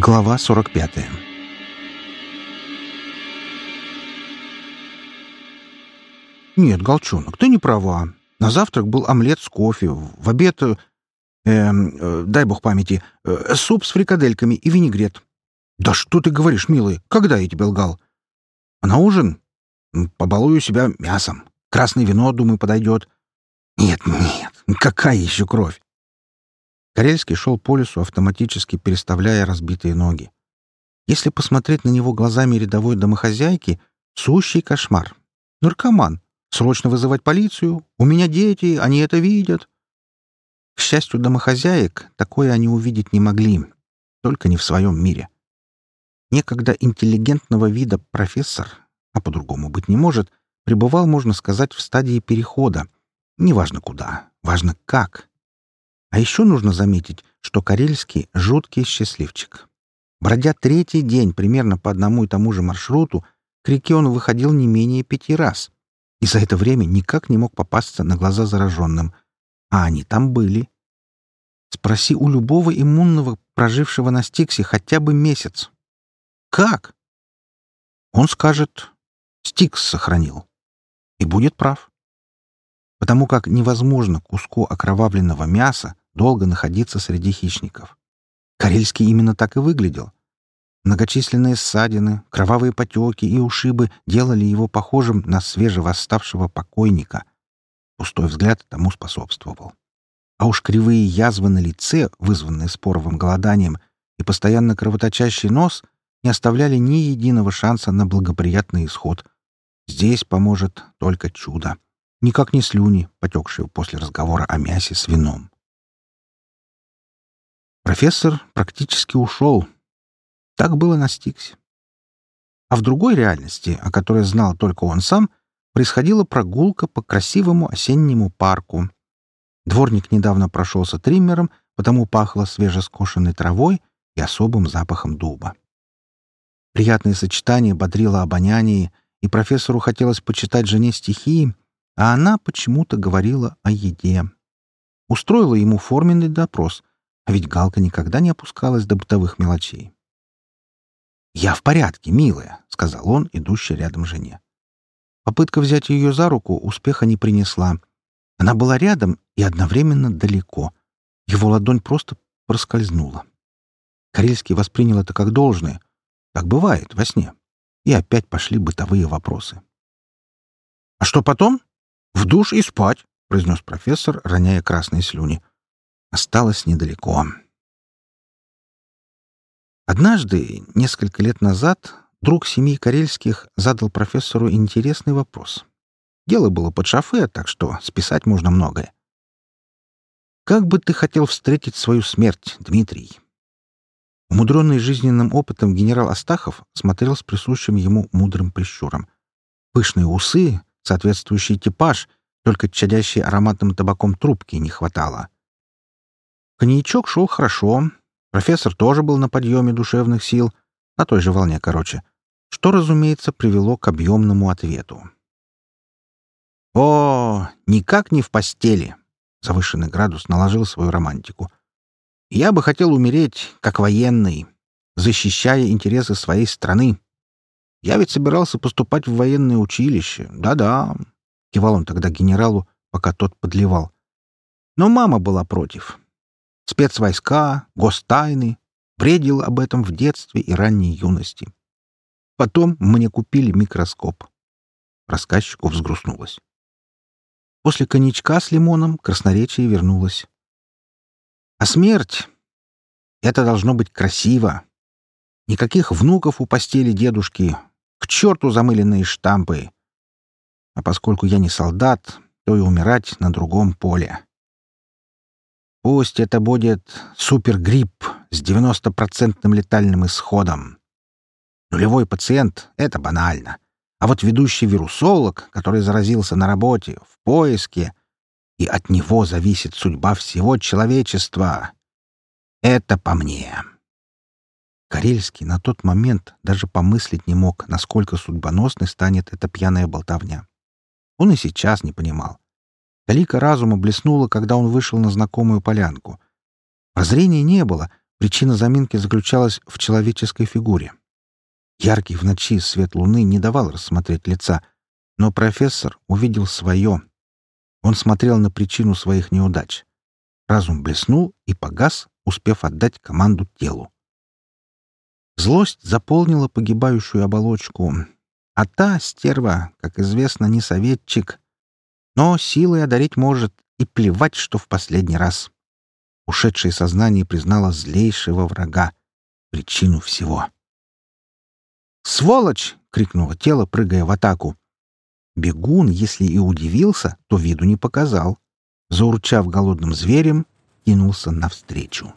Глава 45 «Нет, Голчонок, ты не права. На завтрак был омлет с кофе, в обед, э, э, дай бог памяти, э, суп с фрикадельками и винегрет. Да что ты говоришь, милый, когда я тебе лгал? А на ужин? Побалую себя мясом. Красное вино, думаю, подойдет. Нет, нет, какая еще кровь? Карельский шел по лесу, автоматически переставляя разбитые ноги. Если посмотреть на него глазами рядовой домохозяйки, сущий кошмар. Наркоман. Срочно вызывать полицию. У меня дети, они это видят. К счастью, домохозяек такое они увидеть не могли. Только не в своем мире. Некогда интеллигентного вида профессор, а по-другому быть не может, пребывал, можно сказать, в стадии перехода. Неважно куда, важно как. А еще нужно заметить, что Карельский — жуткий счастливчик. Бродя третий день примерно по одному и тому же маршруту, к реке он выходил не менее пяти раз. И за это время никак не мог попасться на глаза зараженным. А они там были. Спроси у любого иммунного, прожившего на Стиксе хотя бы месяц. Как? Он скажет, Стикс сохранил. И будет прав. Потому как невозможно куску окровавленного мяса долго находиться среди хищников. Карельский именно так и выглядел. Многочисленные ссадины, кровавые потеки и ушибы делали его похожим на свежевосставшего покойника. Пустой взгляд тому способствовал. А уж кривые язвы на лице, вызванные споровым голоданием, и постоянно кровоточащий нос не оставляли ни единого шанса на благоприятный исход. Здесь поможет только чудо. Никак не слюни, потекшие после разговора о мясе с вином. Профессор практически ушел. Так было на Стиксе. А в другой реальности, о которой знал только он сам, происходила прогулка по красивому осеннему парку. Дворник недавно прошелся триммером, потому пахло свежескошенной травой и особым запахом дуба. Приятное сочетание бодрило обоняние, и профессору хотелось почитать жене стихи, а она почему-то говорила о еде. Устроила ему форменный допрос, а ведь Галка никогда не опускалась до бытовых мелочей. «Я в порядке, милая», — сказал он, идущий рядом жене. Попытка взять ее за руку успеха не принесла. Она была рядом и одновременно далеко. Его ладонь просто проскользнула. Карельский воспринял это как должное. Так бывает во сне. И опять пошли бытовые вопросы. «А что потом? В душ и спать», — произнес профессор, роняя красные слюни. Осталось недалеко. Однажды, несколько лет назад, друг семьи Карельских задал профессору интересный вопрос. Дело было под шофе, так что списать можно многое. «Как бы ты хотел встретить свою смерть, Дмитрий?» Умудренный жизненным опытом генерал Астахов смотрел с присущим ему мудрым прищуром. Пышные усы, соответствующий типаж, только чадящей ароматным табаком трубки не хватало. Коньячок шел хорошо, профессор тоже был на подъеме душевных сил, на той же волне, короче, что, разумеется, привело к объемному ответу. «О, никак не в постели!» — завышенный градус наложил свою романтику — я бы хотел умереть, как военный, защищая интересы своей страны. Я ведь собирался поступать в военное училище. Да-да. Кивал он тогда генералу, пока тот подливал. Но мама была против. Спецвойска, гостайны. Бредил об этом в детстве и ранней юности. Потом мне купили микроскоп. Рассказчику взгрустнулось. После коньячка с лимоном красноречие вернулось. А смерть — это должно быть красиво. Никаких внуков у постели дедушки. К черту замыленные штампы. А поскольку я не солдат, то и умирать на другом поле. Пусть это будет супергрипп с 90-процентным летальным исходом. Нулевой пациент — это банально. А вот ведущий вирусолог, который заразился на работе, в поиске, и от него зависит судьба всего человечества. Это по мне. Карельский на тот момент даже помыслить не мог, насколько судьбоносной станет эта пьяная болтовня. Он и сейчас не понимал. Талика разума блеснула, когда он вышел на знакомую полянку. Прозрения не было, Причина заминки заключалась в человеческой фигуре. Яркий в ночи свет луны не давал рассмотреть лица, но профессор увидел свое. Он смотрел на причину своих неудач. Разум блеснул и погас, успев отдать команду телу. Злость заполнила погибающую оболочку, а та, стерва, как известно, не советчик, но силой одарить может, и плевать, что в последний раз. Ушедшее сознание признало злейшего врага, причину всего. «Сволочь!» — крикнуло тело, прыгая в атаку. Бегун, если и удивился, то виду не показал. Заурчав голодным зверем, кинулся навстречу.